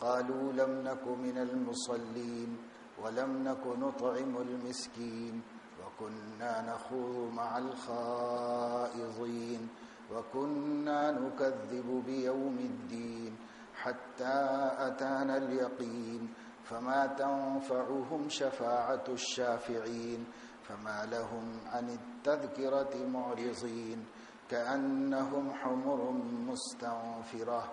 قالوا لم نك من المصلين ولم نك نطعم المسكين وكنا نخوض مع الخائضين وكنا نكذب بيوم الدين حتى أتانا اليقين فما تنفعهم شفاعة الشافعين فما لهم عن التذكرة معرضين كأنهم حمر مستنفرة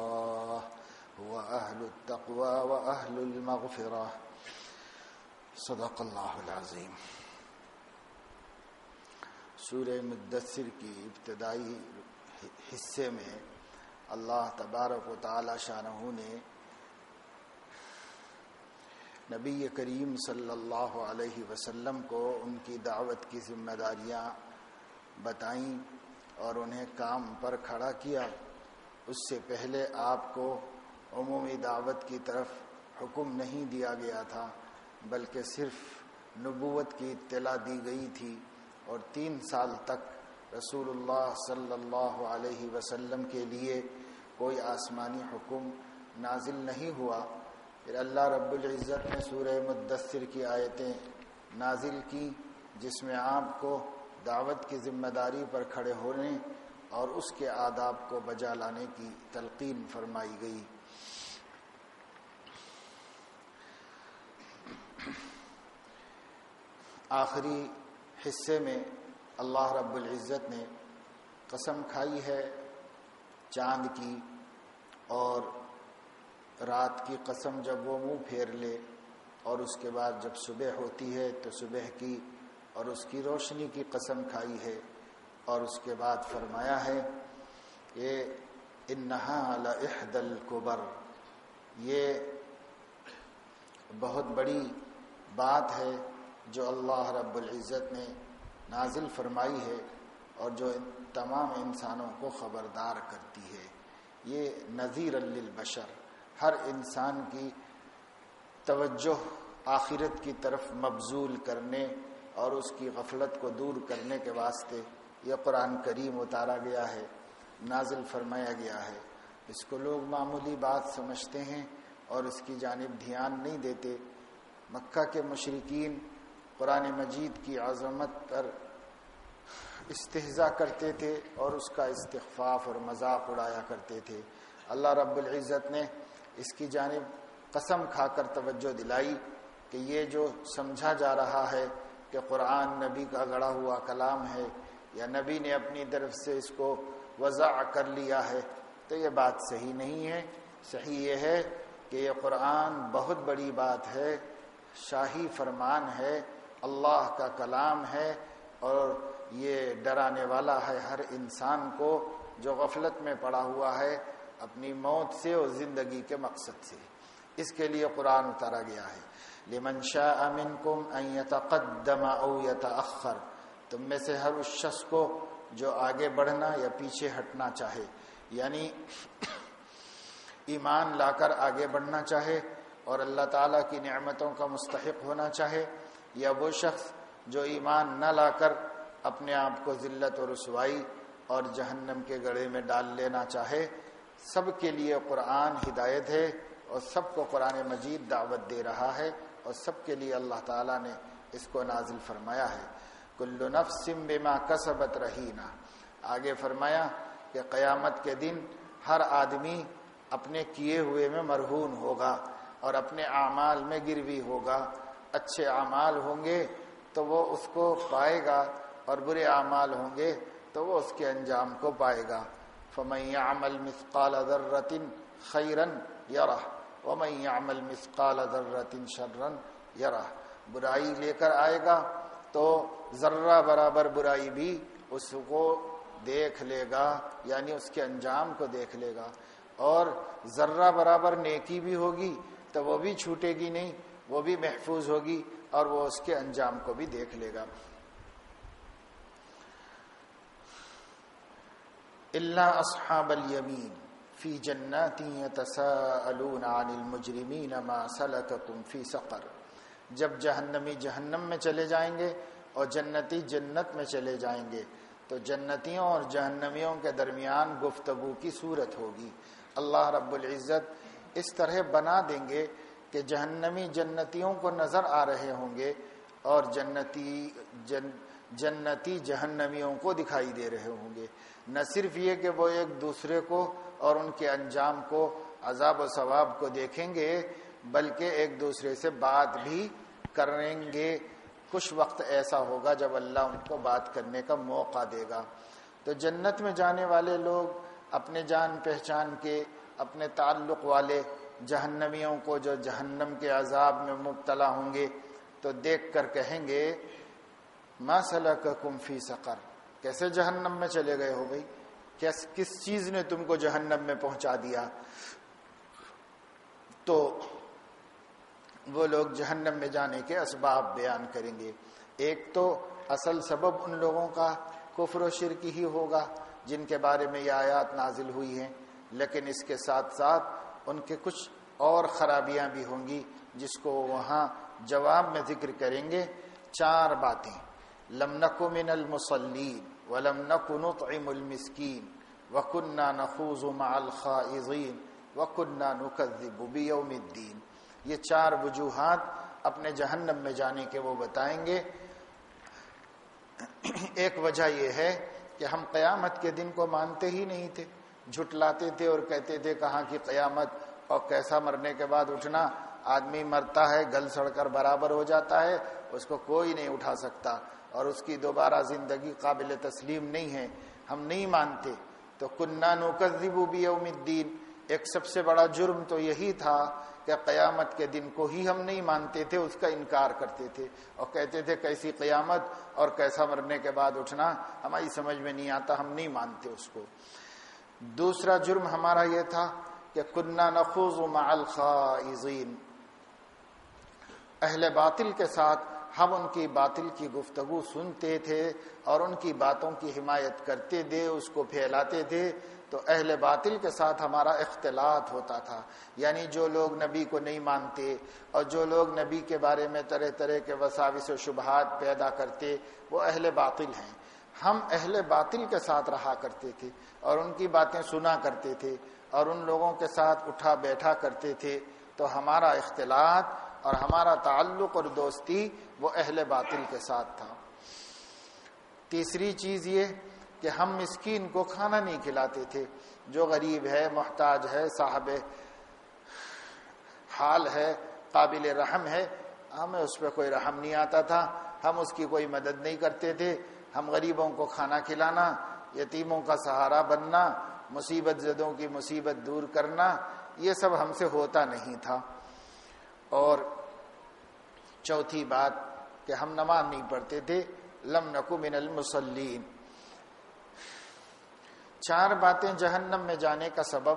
أهل التقوى وأهل المغفرة. صدق اللہ العظیم سورہ مدثر کی ابتدائی حصے میں اللہ تبارک و تعالی شاہ نے نبی کریم صلی اللہ علیہ وسلم کو ان کی دعوت کی ذمہ داریاں بتائیں اور انہیں کام پر کھڑا کیا۔ اس سے پہلے آپ کو عمومی دعوت کی طرف حکم نہیں دیا گیا تھا، بلکہ صرف نبوت کی اطلاع دی گئی تھی۔ اور تین سال تک رسول اللہ صلی اللہ علیہ وسلم کے لیے کوئی آسمانی حکم نازل نہیں ہوا۔ پھر اللہ رب العزت نے سورہ مدثر کی آیتیں نازل کی، جس میں آپ کو دعوت کی ذمہ داری پر کھڑے ہونے اور اس کے آداب کو بجا لانے کی تلقین فرمائی گئی۔ آخری حصے میں اللہ رب العزت نے قسم کھائی ہے چاند کی اور رات کی قسم جب وہ منہ پھیر لے اور اس کے بعد جب صبح ہوتی ہے تو صبح کی اور اس کی روشنی کی قسم کھائی ہے اور اس کے بعد فرمایا ہے کہ انہا عہد القبر یہ بہت بڑی بات ہے جو اللہ رب العزت نے نازل فرمائی ہے اور جو تمام انسانوں کو خبردار کرتی ہے۔ یہ نذیر للبشر، ہر انسان کی توجہ آخرت کی طرف مبزول کرنے اور اس کی غفلت کو دور کرنے کے واسطے یہ قرآن کریم اتارا گیا ہے، نازل فرمایا گیا ہے۔ اس کو لوگ معمولی بات سمجھتے ہیں اور اس کی جانب دھیان نہیں دیتے۔ مکہ کے مشرقین قرآن مجید کی عظمت پر استحضا کرتے تھے اور اس کا استخفاف اور مذاق اڑایا کرتے تھے۔ اللہ رب العزت نے اس کی جانب قسم کھا کر توجہ دلائی کہ یہ جو سمجھا جا رہا ہے کہ قرآن نبی کا گڑا ہوا کلام ہے یا نبی نے اپنی طرف سے اس کو وضع کر لیا ہے، تو یہ بات صحیح نہیں ہے۔ صحیح یہ ہے کہ یہ قرآن بہت بڑی بات ہے، شاہی فرمان ہے۔ اللہ کا کلام ہے اور یہ ڈرانے والا ہے ہر انسان کو جو غفلت میں پڑا ہوا ہے اپنی موت سے اور زندگی کے مقصد سے۔ اس کے لیے قرآن اتارا گیا ہے۔ لمن شاء منکم ان يتقدم او يتاخر تم میں سے ہر اس شخص کو جو آگے بڑھنا یا پیچھے ہٹنا چاہے یعنی ایمان لا کر آگے بڑھنا چاہے اور اللہ تعالیٰ کی نعمتوں کا مستحق ہونا چاہے یا وہ شخص جو ایمان نہ لا کر اپنے آپ کو ذلت و رسوائی اور جہنم کے گڑھے میں ڈال لینا چاہے، سب کے لیے قرآن ہدایت ہے اور سب کو قرآن مجید دعوت دے رہا ہے اور سب کے لیے اللہ تعالیٰ نے اس کو نازل فرمایا ہے۔ کل نفس بما کسبت رہینا۔ آگے فرمایا کہ قیامت کے دن ہر آدمی اپنے کیے ہوئے میں مرہون ہوگا اور اپنے اعمال میں گروی ہوگا۔ اچھے اعمال ہوں گے تو وہ اس کو پائے گا اور برے اعمال ہوں گے تو وہ اس کے انجام کو پائے گا۔ فمن عمل مثقال ذرة خيرا يره۔ ومن يعمل مثقال ذرة شرا يره۔ برائی لے کر آئے گا تو ذرہ برابر برائی بھی اس کو دیکھ لے گا یعنی اس کے انجام کو دیکھ لے گا۔ اور ذرہ برابر نیکی بھی ہوگی تو وہ بھی چھوٹے گی نہیں۔ وہ بھی محفوظ ہوگی اور وہ اس کے انجام کو بھی دیکھ لے گا۔ اللہ اصحاب الیمین فی جنات يتساءلون عن المجرمین ما سلککم فی سقر۔ جب جہنمی جہنم میں چلے جائیں گے اور جنتی جنت میں چلے جائیں گے، تو جنتیوں اور جہنمیوں کے درمیان گفتگو کی صورت ہوگی۔ اللہ رب العزت اس طرح بنا دیں گے کہ جہنمی جنتیوں کو نظر آ رہے ہوں گے اور جنتی جن جنتی جہنمیوں کو دکھائی دے رہے ہوں گے۔ نہ صرف یہ کہ وہ ایک دوسرے کو اور ان کے انجام کو، عذاب و ثواب کو دیکھیں گے، بلکہ ایک دوسرے سے بات بھی کریں گے۔ کچھ وقت ایسا ہوگا جب اللہ ان کو بات کرنے کا موقع دے گا۔ تو جنت میں جانے والے لوگ اپنے جان پہچان کے، اپنے تعلق والے جہنمیوں کو جو جہنم کے عذاب میں مبتلا ہوں گے تو دیکھ کر کہیں گے، ما سلککم فی سقر کیسے جہنم میں چلے گئے ہو بھائی؟ کس چیز نے تم کو جہنم میں پہنچا دیا؟ تو وہ لوگ جہنم میں جانے کے اسباب بیان کریں گے۔ ایک تو اصل سبب ان لوگوں کا کفر و شرک ہی ہوگا جن کے بارے میں یہ آیات نازل ہوئی ہیں، لیکن اس کے ساتھ ساتھ ان کے کچھ اور خرابیاں بھی ہوں گی جس کو وہاں جواب میں ذکر کریں گے چار باتیں۔ لم نکو من المسلین ولم نکو نطعم المسکین وکننا نخوض مع الخائضین وکننا نکذب بیوم الدین۔ یہ چار وجوہات اپنے جہنم میں جانے کے وہ بتائیں گے۔ ایک وجہ یہ ہے کہ ہم قیامت کے دن کو مانتے ہی نہیں تھے۔ جھٹلاتے تھے اور کہتے تھے کہاں کی قیامت اور کیسا مرنے کے بعد اٹھنا۔ آدمی مرتا ہے، گل سڑ کر برابر ہو جاتا ہے، اس کو کوئی نہیں اٹھا سکتا۔ اور اس کی دوبارہ زندگی قابل تسلیم نہیں ہے۔ ہم نہیں مانتے۔ تو کنہ نوکذب بھی الدین۔ ایک سب سے بڑا جرم تو یہی تھا کہ قیامت کے دن کو ہی ہم نہیں مانتے تھے، اس کا انکار کرتے تھے۔ اور کہتے تھے کیسی قیامت اور کیسا مرنے کے بعد اٹھنا۔ ہماری سمجھ میں نہیں آتا، ہم نہیں مانتے اس کو۔ دوسرا جرم ہمارا یہ تھا کہ کنہ نخوض مع الخائزین اہل باطل کے ساتھ ہم ان کی باطل کی گفتگو سنتے تھے اور ان کی باتوں کی حمایت کرتے تھے، اس کو پھیلاتے تھے۔ تو اہل باطل کے ساتھ ہمارا اختلاط ہوتا تھا۔ یعنی جو لوگ نبی کو نہیں مانتے اور جو لوگ نبی کے بارے میں طرح طرح کے وساوس و شبہات پیدا کرتے، وہ اہل باطل ہیں۔ ہم اہل باطل کے ساتھ رہا کرتے تھے اور ان کی باتیں سنا کرتے تھے اور ان لوگوں کے ساتھ اٹھا بیٹھا کرتے تھے، تو ہمارا اختلاط اور ہمارا تعلق اور دوستی وہ اہل باطل کے ساتھ تھا۔ تیسری چیز یہ کہ ہم مسکین کو کھانا نہیں کھلاتے تھے، جو غریب ہے، محتاج ہے، صاحب حال ہے، قابل رحم ہے، ہمیں اس پہ کوئی رحم نہیں آتا تھا، ہم اس کی کوئی مدد نہیں کرتے تھے۔ ہم غریبوں کو کھانا کھلانا، یتیموں کا سہارا بننا، مصیبت زدوں کی مصیبت دور کرنا، یہ سب ہم سے ہوتا نہیں تھا۔ اور چوتھی بات کہ ہم نماز نہیں پڑھتے تھے، لم نکو من المسلین چار باتیں جہنم میں جانے کا سبب،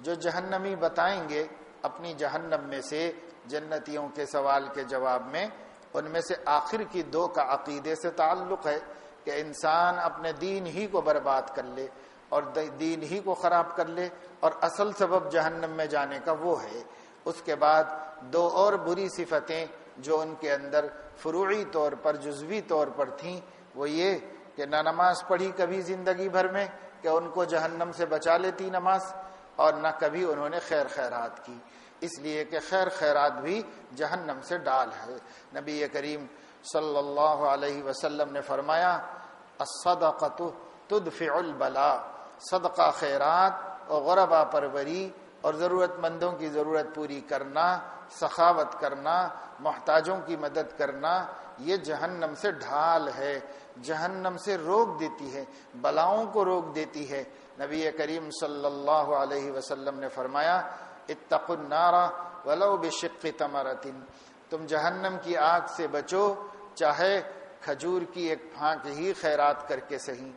جو جہنمی بتائیں گے اپنی جہنم میں سے جنتیوں کے سوال کے جواب میں، ان میں سے آخر کی دو کا عقیدے سے تعلق ہے۔ کہ انسان اپنے دین ہی کو برباد کر لے اور دین ہی کو خراب کر لے اور اصل سبب جہنم میں جانے کا وہ ہے۔ اس کے بعد دو اور بری صفتیں جو ان کے اندر فروعی طور پر، جزوی طور پر تھیں، وہ یہ کہ نہ نماز پڑھی کبھی زندگی بھر میں کہ ان کو جہنم سے بچا لیتی نماز اور نہ کبھی انہوں نے خیر خیرات کی۔ اس لیے کہ خیر خیرات بھی جہنم سے ڈال ہے۔ نبی کریم صلی اللہ علیہ وسلم نے فرمایا، الصدقۃ تدفع البلا صدقہ خیرات اور غربا پروری اور ضرورت مندوں کی ضرورت پوری کرنا، سخاوت کرنا، محتاجوں کی مدد کرنا، یہ جہنم سے ڈھال ہے، جہنم سے روک دیتی ہے، بلاؤں کو روک دیتی ہے۔ نبی کریم صلی اللہ علیہ وسلم نے فرمایا اتق النار ولو بشق تمرت تم جہنم کی آگ سے بچو چاہے کھجور کی ایک پھانک ہی خیرات کر کے صحیح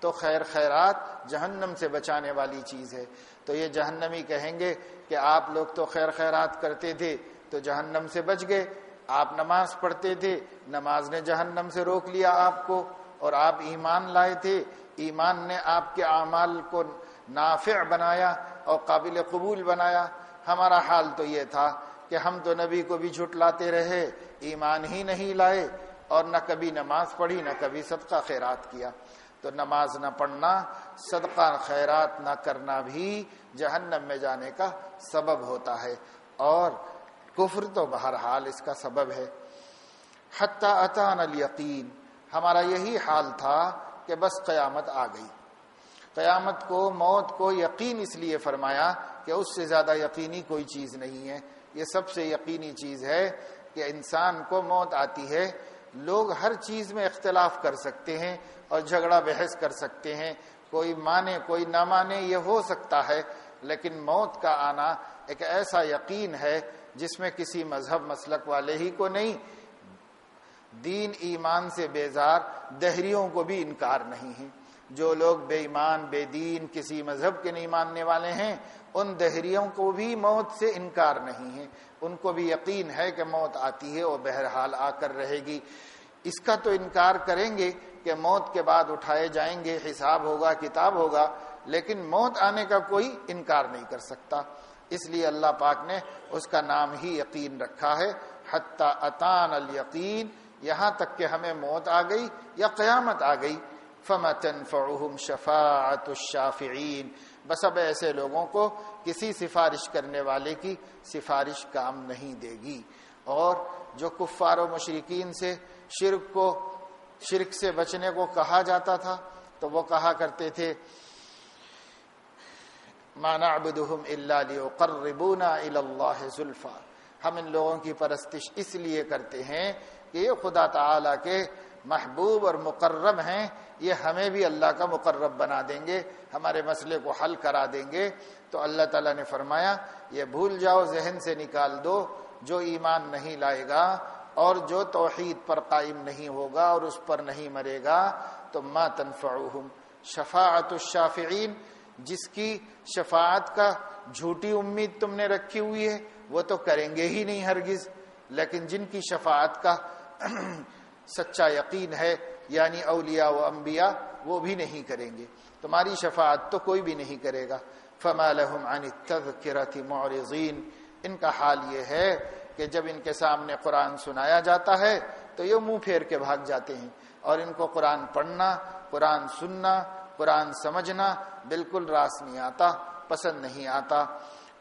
تو خیر خیرات جہنم سے بچانے والی چیز ہے۔ تو یہ جہنمی کہیں گے کہ آپ لوگ تو خیر خیرات کرتے تھے تو جہنم سے بچ گئے، آپ نماز پڑھتے تھے، نماز نے جہنم سے روک لیا آپ کو اور آپ ایمان لائے تھے۔ ایمان نے آپ کے اعمال کو نافع بنایا اور قابل قبول بنایا۔ ہمارا حال تو یہ تھا کہ ہم تو نبی کو بھی جھٹلاتے رہے ایمان ہی نہیں لائے اور نہ کبھی نماز پڑھی، نہ کبھی صدقہ خیرات کیا۔ تو نماز نہ پڑھنا، صدقہ خیرات نہ کرنا بھی جہنم میں جانے کا سبب ہوتا ہے۔ اور کفر تو بہرحال اس کا سبب ہے۔ حتیٰ اطان الیقین، ہمارا یہی حال تھا کہ بس قیامت آ گئی۔ قیامت کو، موت کو یقین اس لیے فرمایا کہ اس سے زیادہ یقینی کوئی چیز نہیں ہے۔ یہ سب سے یقینی چیز ہے کہ انسان کو موت آتی ہے، لوگ ہر چیز میں اختلاف کر سکتے ہیں اور جھگڑا بحث کر سکتے ہیں۔ کوئی مانے، کوئی نہ مانے، یہ ہو سکتا ہے، لیکن موت کا آنا ایک ایسا یقین ہے جس میں کسی مذہب مسلک والے ہی کو نہیں۔ دین ایمان سے بیزار، دہریوں کو بھی انکار نہیں ہے۔ جو لوگ بے ایمان، بے دین، کسی مذہب کے نہیں ماننے والے ہیں، ان دہریوں کو بھی موت سے انکار نہیں ہے۔ ان کو بھی یقین ہے کہ موت آتی ہے اور بہرحال آ کر رہے گی۔ اس کا تو انکار کریں گے کہ موت کے بعد اٹھائے جائیں گے، حساب ہوگا، کتاب ہوگا، لیکن موت آنے کا کوئی انکار نہیں کر سکتا۔ اس لیے اللہ پاک نے اس کا نام ہی یقین رکھا ہے۔ حتیٰ اطان الیقین، یہاں تک کہ ہمیں موت آ گئی یا قیامت آ گئی۔ فمتن فعم شفاعت الشافعین بس اب ایسے لوگوں کو کسی سفارش کرنے والے کی سفارش کام نہیں دے گی۔ اور جو کفار و مشرقین سے شرک کو، شرک سے بچنے کو کہا جاتا تھا، تو وہ کہا کرتے تھے مانا ابدم اللہ قربونا اللہ ذلفا ہم ان لوگوں کی پرستش اس لیے کرتے ہیں کہ یہ خدا تعالی کے محبوب اور مقرب ہیں، یہ ہمیں بھی اللہ کا مقرب بنا دیں گے، ہمارے مسئلے کو حل کرا دیں گے۔ تو اللہ تعالیٰ نے فرمایا، یہ بھول جاؤ، ذہن سے نکال دو، جو ایمان نہیں لائے گا اور جو توحید پر قائم نہیں ہوگا اور اس پر نہیں مرے گا، تو ما تنفعهم۔ شفاعت الشافعین جس کی شفاعت کا جھوٹی امید تم نے رکھی ہوئی ہے، وہ تو کریں گے ہی نہیں ہرگز۔ لیکن جن کی شفاعت کا سچا یقین ہے یعنی اولیاء و انبیاء، وہ بھی نہیں کریں گے۔ تمہاری شفاعت تو کوئی بھی نہیں کرے گا۔ فما لهم عن التذکرة معرضین ان کا حال یہ ہے کہ جب ان کے سامنے قرآن سنایا جاتا ہے، تو یہ منہ پھیر کے بھاگ جاتے ہیں۔ اور ان کو قرآن پڑھنا، قرآن سننا، قرآن سمجھنا بالکل راس نہیں آتا، پسند نہیں آتا۔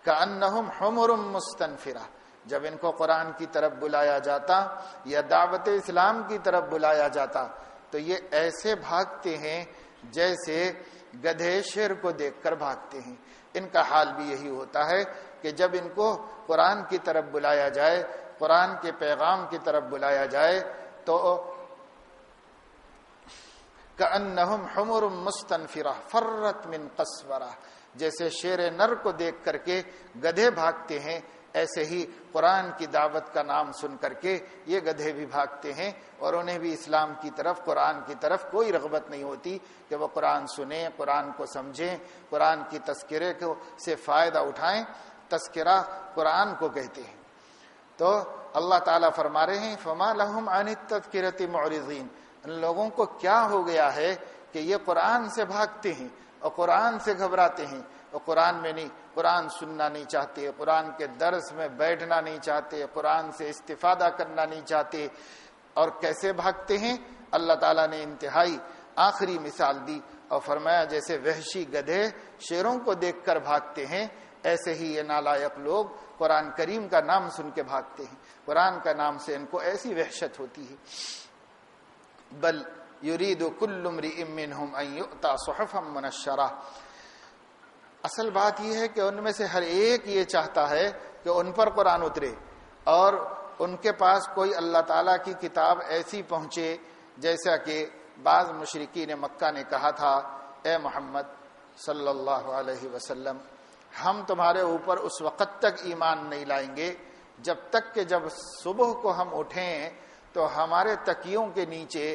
کہ انہم حمر مستنفرہ جب ان کو قرآن کی طرف بلایا جاتا یا دعوت اسلام کی طرف بلایا جاتا، تو یہ ایسے بھاگتے ہیں جیسے گدھے شیر کو دیکھ کر بھاگتے ہیں۔ ان کا حال بھی یہی ہوتا ہے کہ جب ان کو قرآن کی طرف بلایا جائے، قرآن کے پیغام کی طرف بلایا جائے، تو حمر مستنفرہ، فرت من قصورہ۔ جیسے شیر نر کو دیکھ کر کے گدھے بھاگتے ہیں ایسے ہی قرآن کی دعوت کا نام سن کر کے یہ گدھے بھی بھاگتے ہیں اور انہیں بھی اسلام کی طرف، قرآن کی طرف کوئی رغبت نہیں ہوتی کہ وہ قرآن سنیں، قرآن کو سمجھیں، قرآن کی تذکرے کو سے فائدہ اٹھائیں۔ تذکرہ قرآن کو کہتے ہیں۔ تو اللہ تعالیٰ فرما رہے ہیں، فما لہم عن تذکرتی معرضین ان لوگوں کو کیا ہو گیا ہے کہ یہ قرآن سے بھاگتے ہیں اور قرآن سے گھبراتے ہیں۔ اور قرآن میں نہیں قرآن سننا نہیں چاہتے، قرآن کے درس میں بیٹھنا نہیں چاہتے، قرآن سے استفادہ کرنا نہیں چاہتے، اور کیسے بھاگتے ہیں؟ اللہ تعالیٰ نے انتہائی آخری مثال دی اور فرمایا جیسے وحشی گدھے شیروں کو دیکھ کر بھاگتے ہیں، ایسے ہی یہ نالائق لوگ قرآن کریم کا نام سن کے بھاگتے ہیں۔ قرآن کا نام سے ان کو ایسی وحشت ہوتی ہے۔ بل یرید کل امرئ منهم ان یؤتا صحفا منشرہ۔ اصل بات یہ ہے کہ ان میں سے ہر ایک یہ چاہتا ہے کہ ان پر قرآن اترے اور ان کے پاس کوئی اللہ تعالیٰ کی کتاب ایسی پہنچے جیسا کہ بعض مشرقی نے مکہ نے کہا تھا، اے محمد صلی اللہ علیہ وسلم، ہم تمہارے اوپر اس وقت تک ایمان نہیں لائیں گے، جب تک کہ جب صبح کو ہم اٹھیں تو ہمارے تکیوں کے نیچے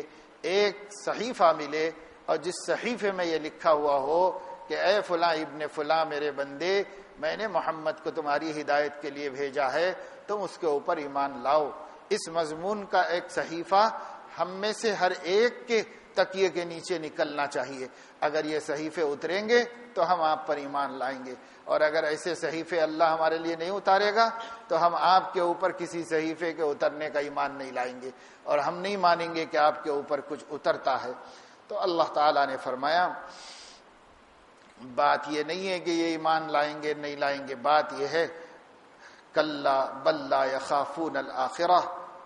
ایک صحیفہ ملے اور جس صحیفے میں یہ لکھا ہوا ہو کہ اے فلاں ابن فلاں میرے بندے، میں نے محمد کو تمہاری ہدایت کے لیے بھیجا ہے، تم اس کے اوپر ایمان لاؤ۔ اس مضمون کا ایک صحیفہ ہم میں سے ہر ایک کے تکیے کے نیچے نکلنا چاہیے۔ اگر یہ صحیفے اتریں گے تو ہم آپ پر ایمان لائیں گے۔ اور اگر ایسے صحیفے اللہ ہمارے لیے نہیں اتارے گا تو ہم آپ کے اوپر کسی صحیفے کے اترنے کا ایمان نہیں لائیں گے۔ اور ہم نہیں مانیں گے کہ آپ کے اوپر کچھ اترتا ہے۔ تو اللہ تعالی نے فرمایا بات یہ نہیں ہے کہ یہ ایمان لائیں گے، نہیں لائیں گے، بات یہ ہے کل بلّہ یا خافون الآخرہ۔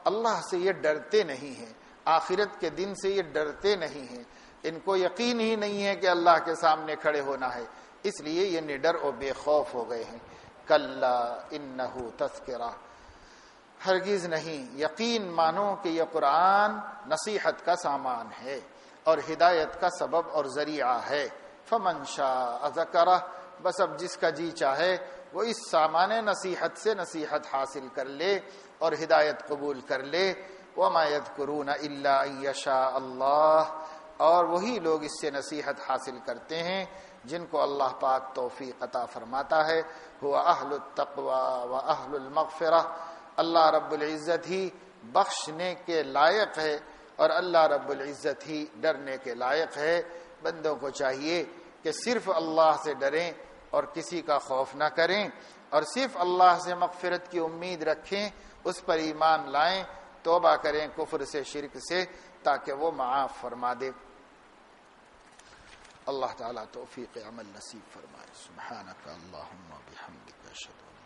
اللہ سے یہ ڈرتے نہیں ہیں، آخرت کے دن سے یہ ڈرتے نہیں ہیں۔ ان کو یقین ہی نہیں ہے کہ اللہ کے سامنے کھڑے ہونا ہے۔ اس لیے یہ نڈر اور بے خوف ہو گئے ہیں۔ کل ان تذکرہ۔ ہرگز نہیں۔ یقین مانو کہ یہ قرآن نصیحت کا سامان ہے اور ہدایت کا سبب اور ذریعہ ہے۔ فمن شاہ ذکرہ، بس اب جس کا جی چاہے، وہ اس سامان نصیحت سے نصیحت حاصل کر لے اور ہدایت قبول کر لے۔ وما يذكرون الا يشاء اللہ اور وہی لوگ اس سے نصیحت حاصل کرتے ہیں جن کو اللہ پاک توفیق عطا فرماتا ہے۔ وہ اہل التقوی و اہل المغفرہ اللہ رب العزت ہی بخشنے کے لائق ہے اور اللہ رب العزت ہی ڈرنے کے لائق ہے۔ بندوں کو چاہیے کہ صرف اللہ سے ڈریں اور کسی کا خوف نہ کریں اور صرف اللہ سے مغفرت کی امید رکھیں، اس پر ایمان لائیں، توبہ کریں کفر سے، شرک سے، تاکہ وہ معاف فرما دے۔ اللہ تعالیٰ توفیق عمل نصیب فرمائے۔ سبحانک اللہم بحمدک اشہد